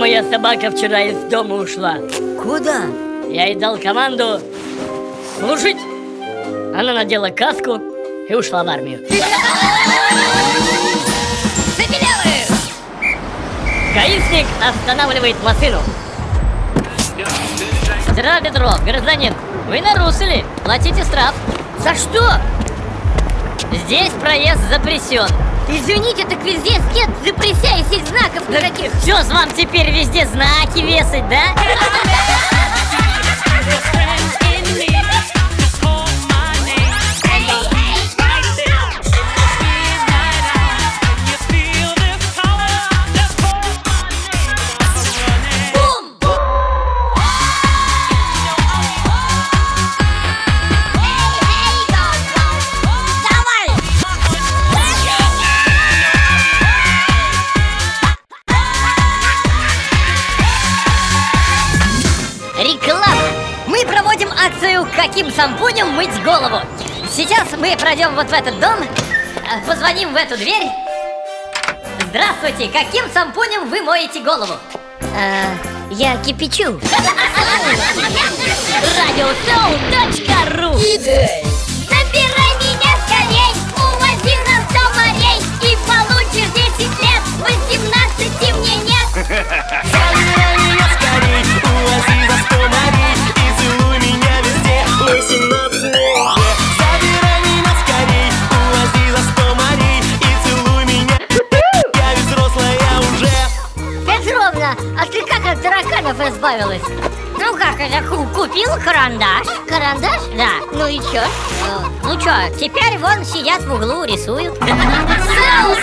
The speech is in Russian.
собака вчера из дома ушла. Куда? Я ей дал команду служить. Она надела каску и ушла в армию. Гаишник останавливает машину. Здравия, Петров, гражданин. Вы нарушили. Платите штраф. За что? Здесь проезд запрещен. Извините, так везде знаков ж вам теперь везде знаки вешать, да? Реклама! Мы проводим акцию «Каким шампунем мыть голову?» Сейчас мы пройдем вот в этот дом, э, позвоним в эту дверь. Здравствуйте, каким шампунем вы моете голову? А, я кипячу. Радиосоу.ру А ты как от тараканов избавилась? Ну как это, ку- купил карандаш? Карандаш? Да Ну и чё? Ну чё, теперь вон сидят в углу, рисуют Соус